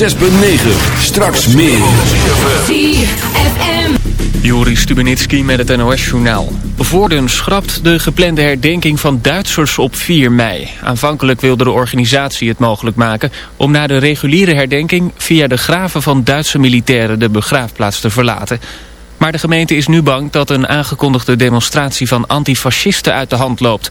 6.9. Straks meer. ZFM. Joris Stubenitski met het NOS-journaal. Voorden schrapt de geplande herdenking van Duitsers op 4 mei. Aanvankelijk wilde de organisatie het mogelijk maken... om na de reguliere herdenking via de graven van Duitse militairen... de begraafplaats te verlaten. Maar de gemeente is nu bang dat een aangekondigde demonstratie... van antifascisten uit de hand loopt...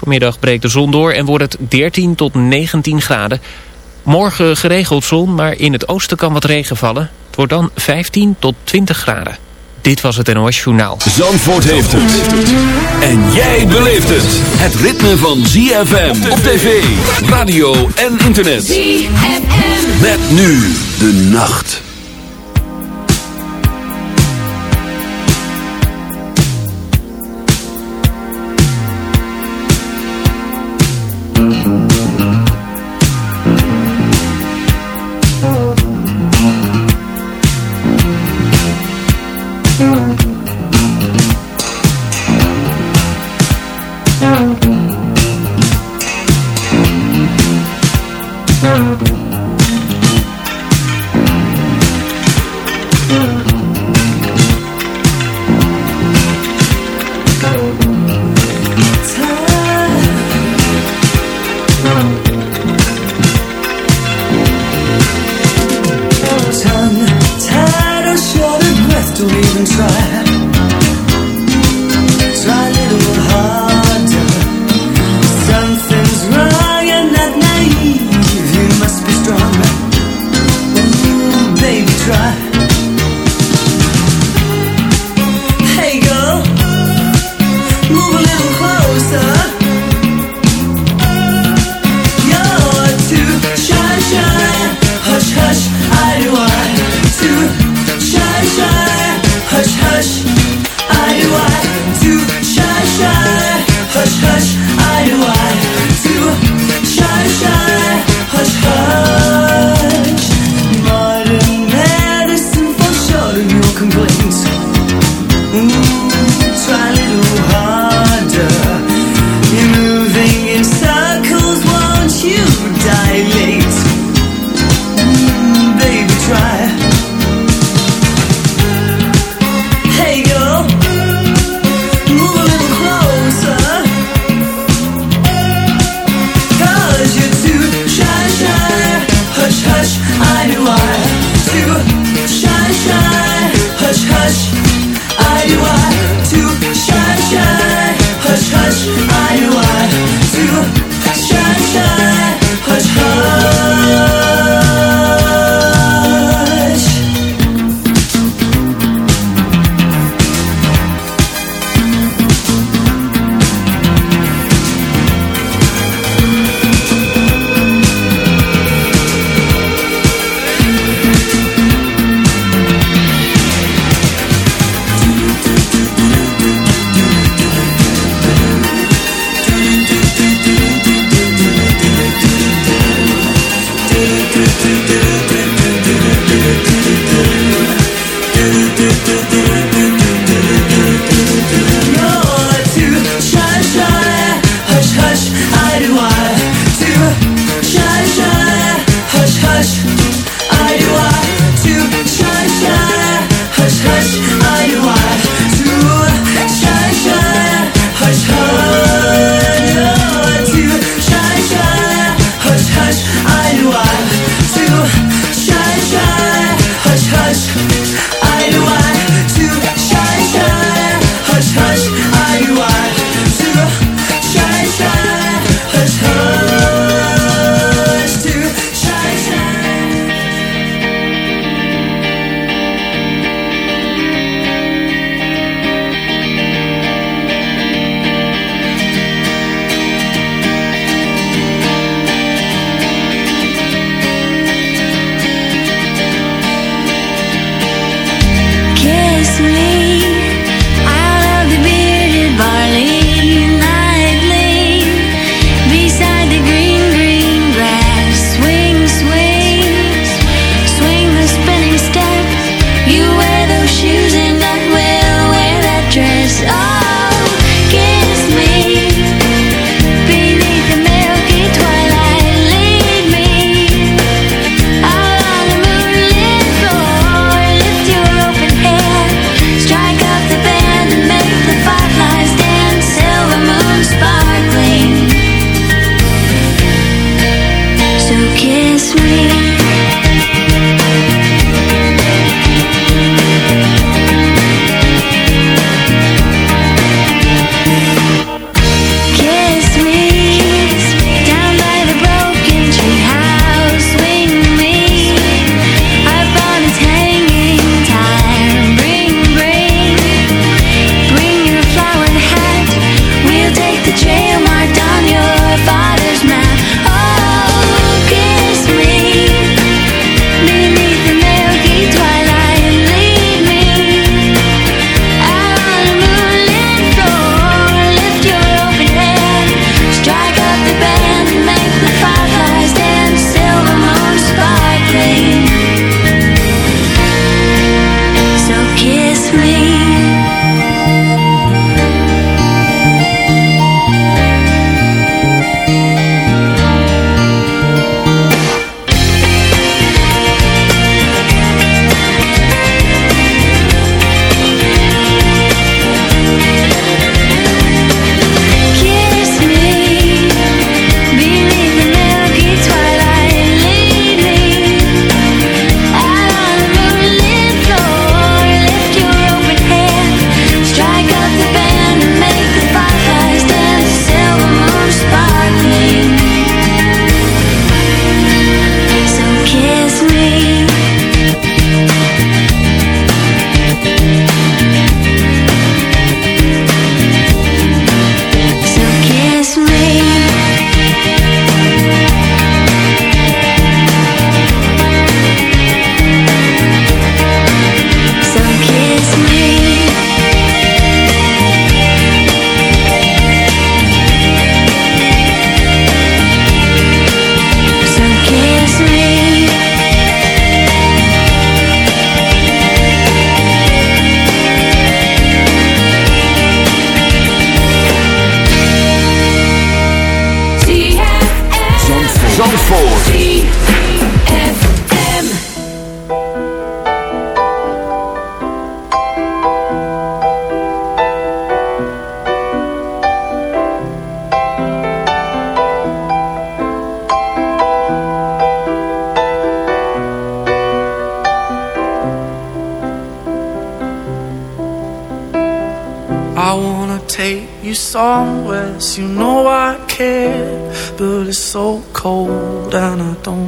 Vanmiddag breekt de zon door en wordt het 13 tot 19 graden. Morgen geregeld zon, maar in het oosten kan wat regen vallen. Het wordt dan 15 tot 20 graden. Dit was het NOS Journaal. Zandvoort heeft het. En jij beleeft het. Het ritme van ZFM op tv, radio en internet. ZFM. Met nu de nacht. try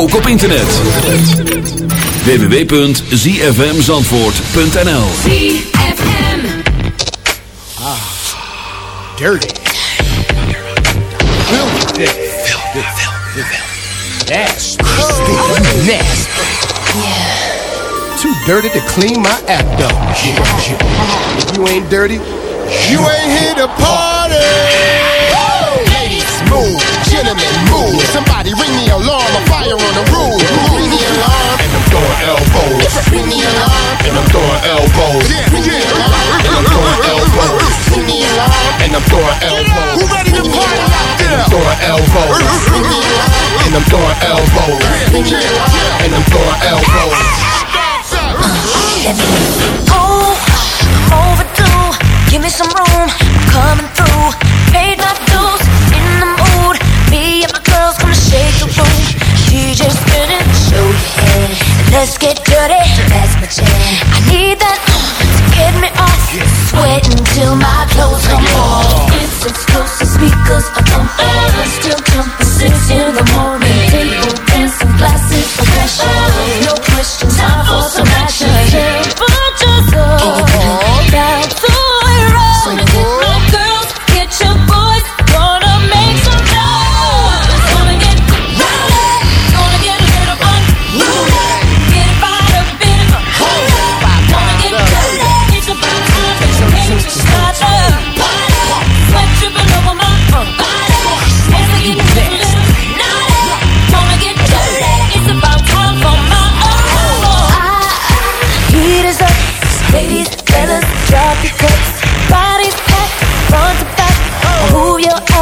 Ook op internet. www.zfmzandvoort.nl ZFM Ah, dirty. Filthy. Filthy. Nasty. Nasty. Too dirty to clean my act up. If you ain't dirty, you ain't here to party. Ladies, move. Gentlemen, move. Somebody ring the alarm. A fire on the roof. Ring the alarm. And I'm throwing elbows. Ring the alarm. And I'm throwing elbows. Ring the alarm. And I'm throwing elbows. Ring the alarm. And I'm throwing elbows. Who ready to party out there? And throwing elbows. Ring the alarm. And I'm throwing elbows. Ring the alarm. And I'm throwing elbows. Oh, overdue. Give me some room. I'm coming through. Let's get dirty. That's my jam. I need that uh, to get me off. Sweating till my clothes come off. It's exclusive speakers are thumping. Still jumping six in the morning. Table dancing, glasses of. No questions, time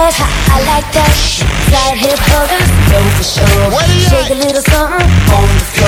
Your ass, I like that. Side hip huggers, know for sure. Shake a little something on the floor.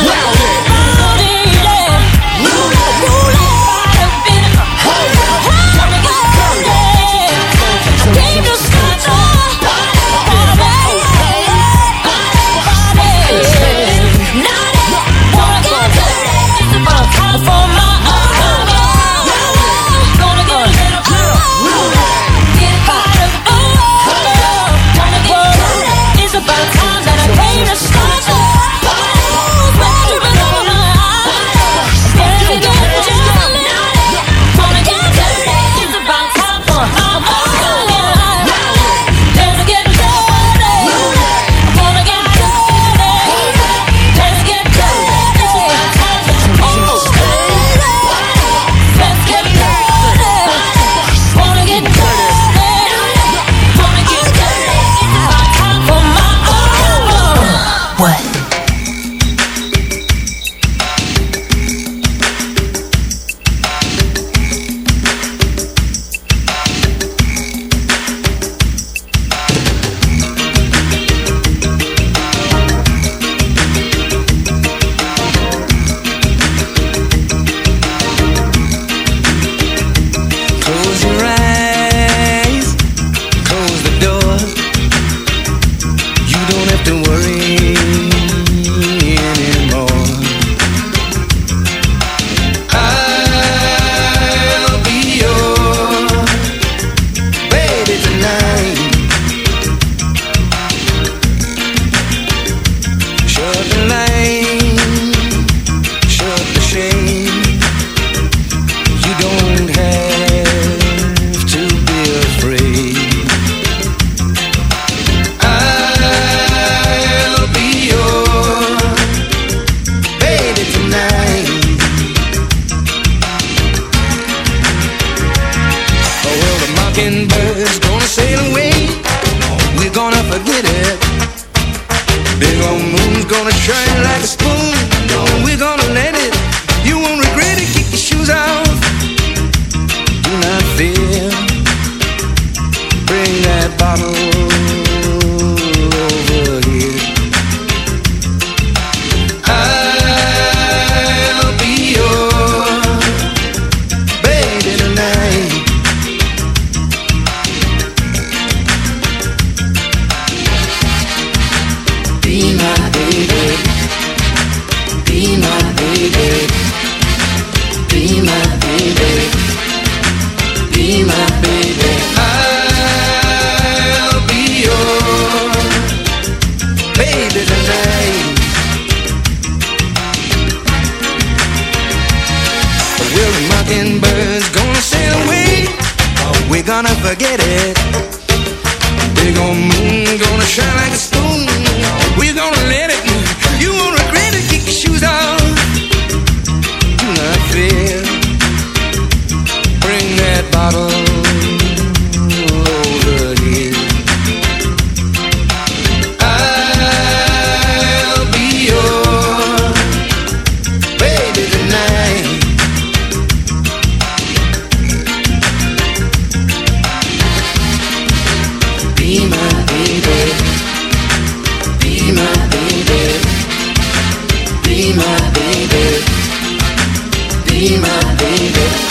Be my baby. Be my baby.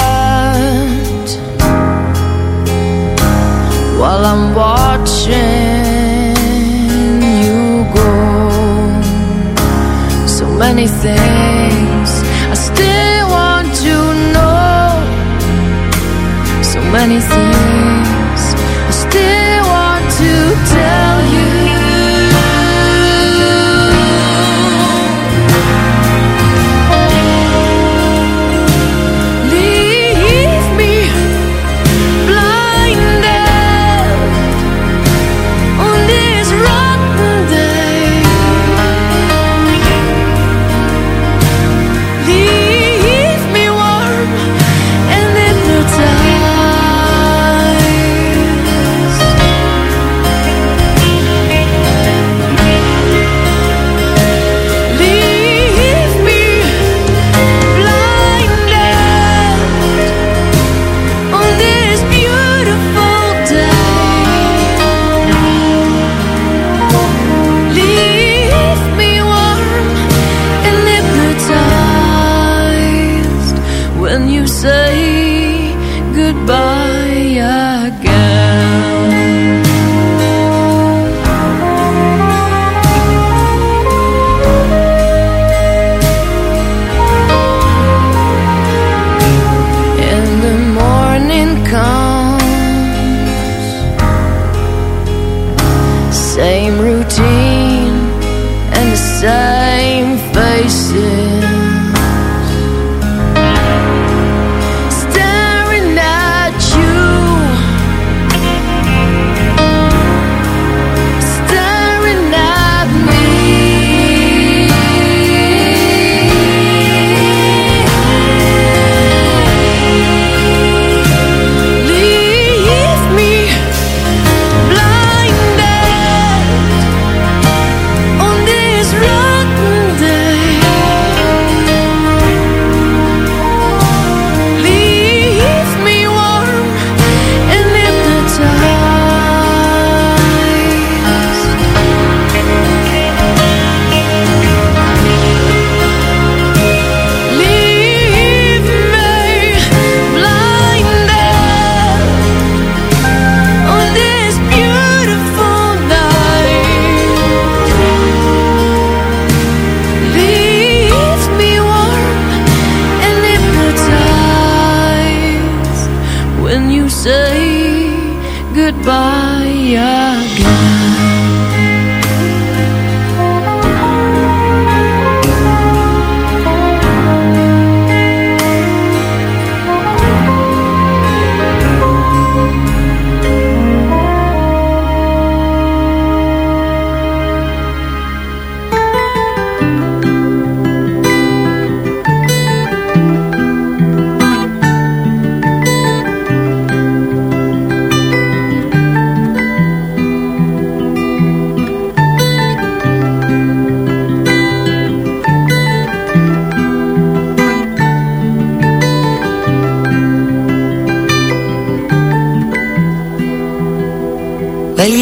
watching you go. So many things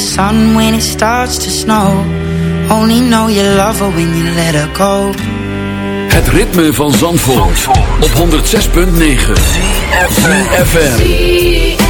the sun when it starts to snow Only know you love her when you let her go Het ritme van Zandvoort, Zandvoort. op 106.9 FM.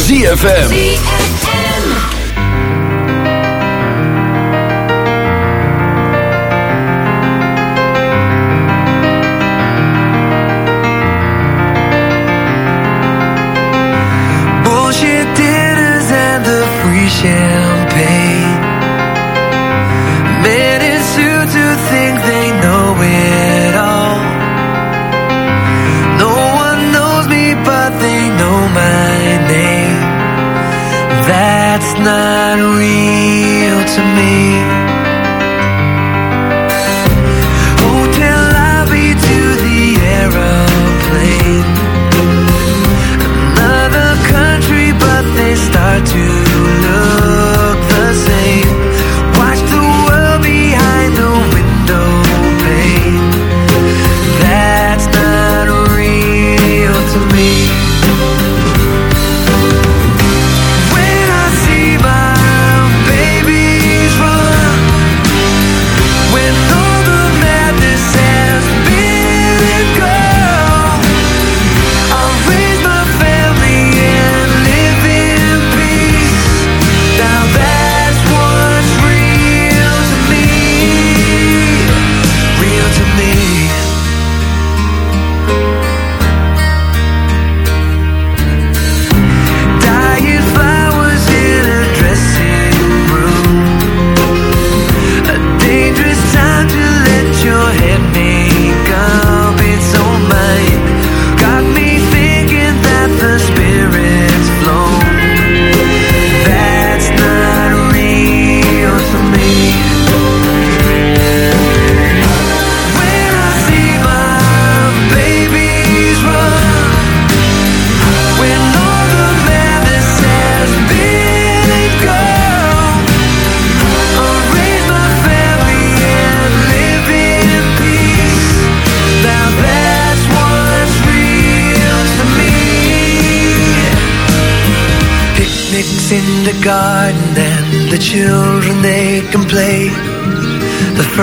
ZFM.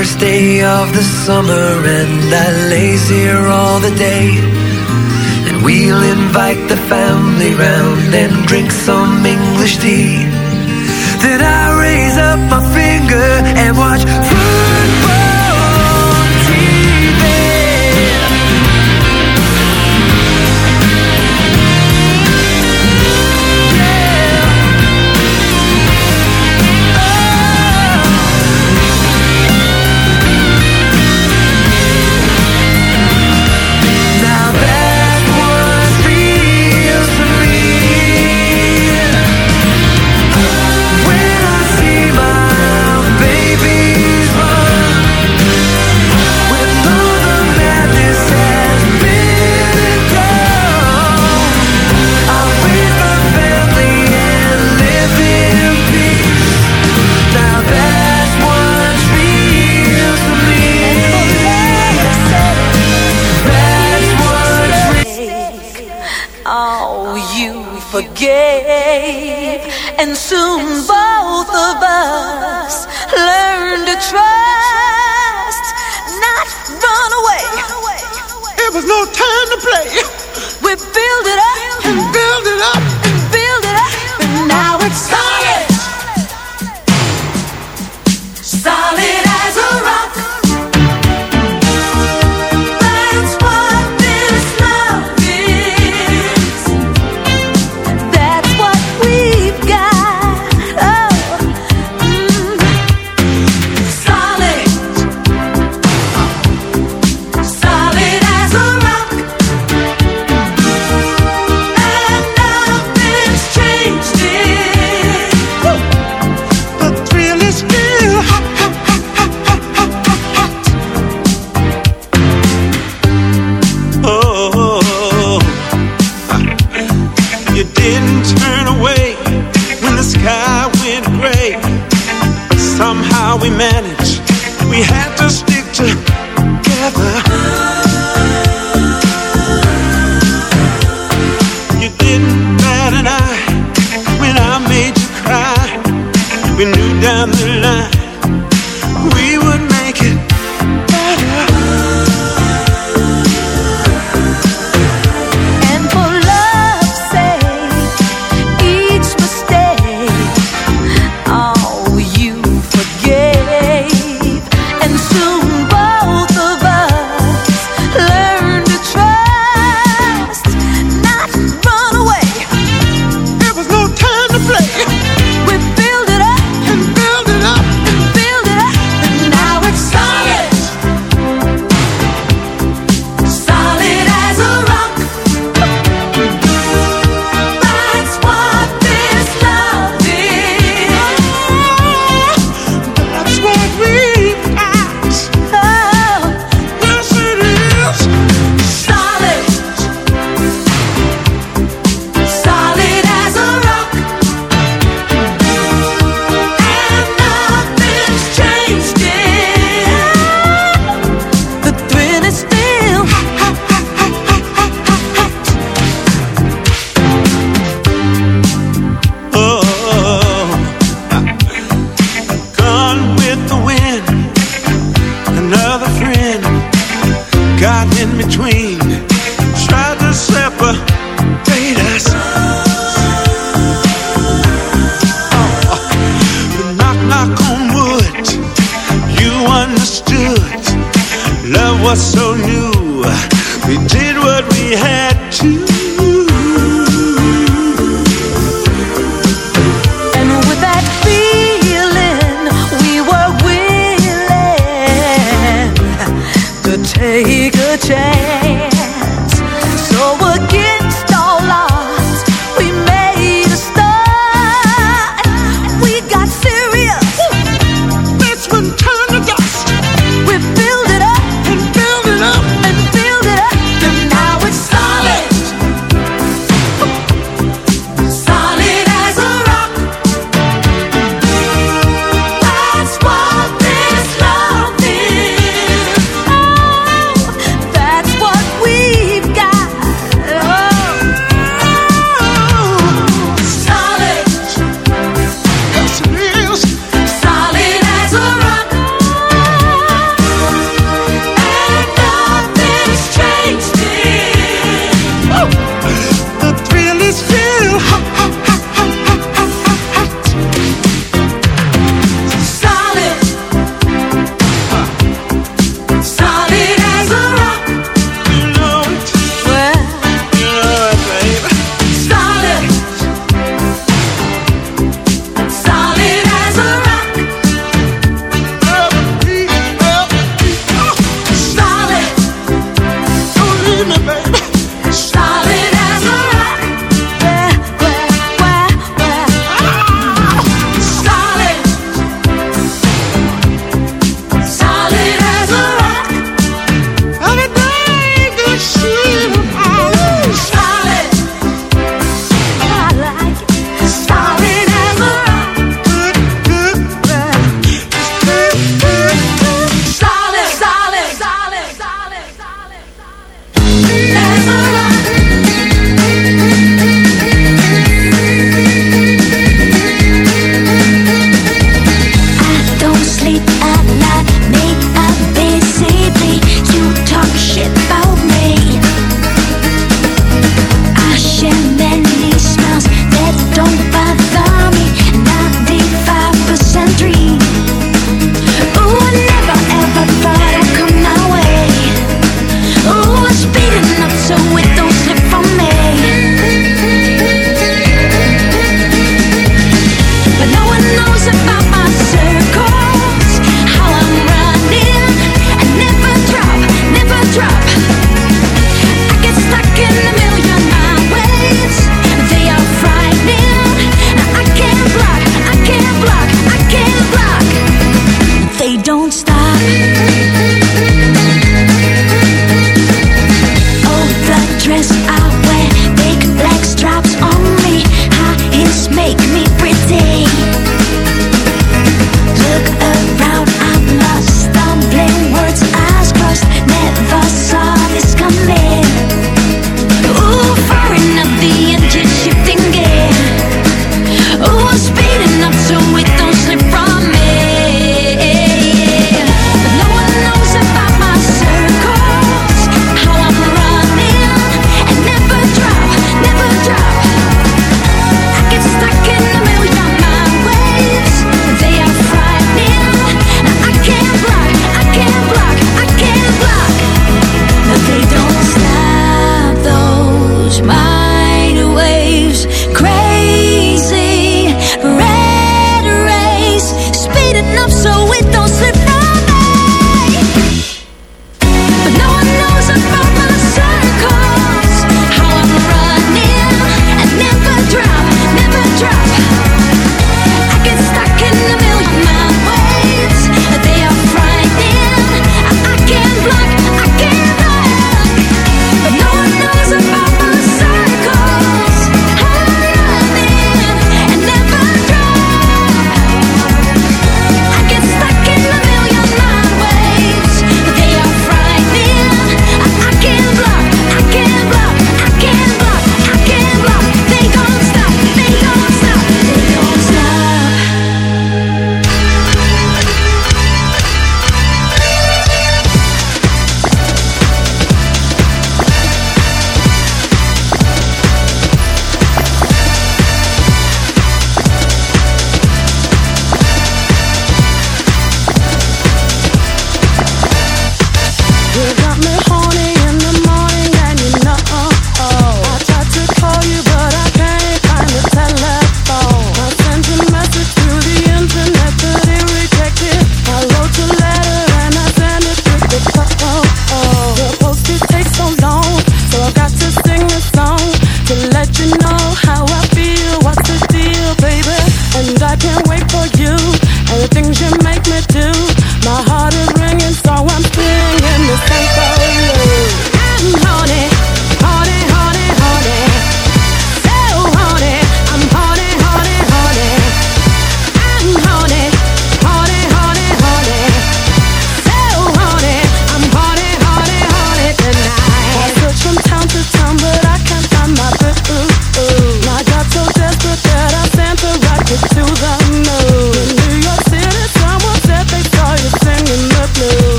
first day of the summer and I lays here all the day. And we'll invite the family round and drink some English tea. Then I raise up my finger and watch.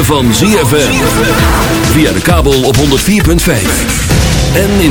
van ZFM. Via de kabel op 104.5. En in de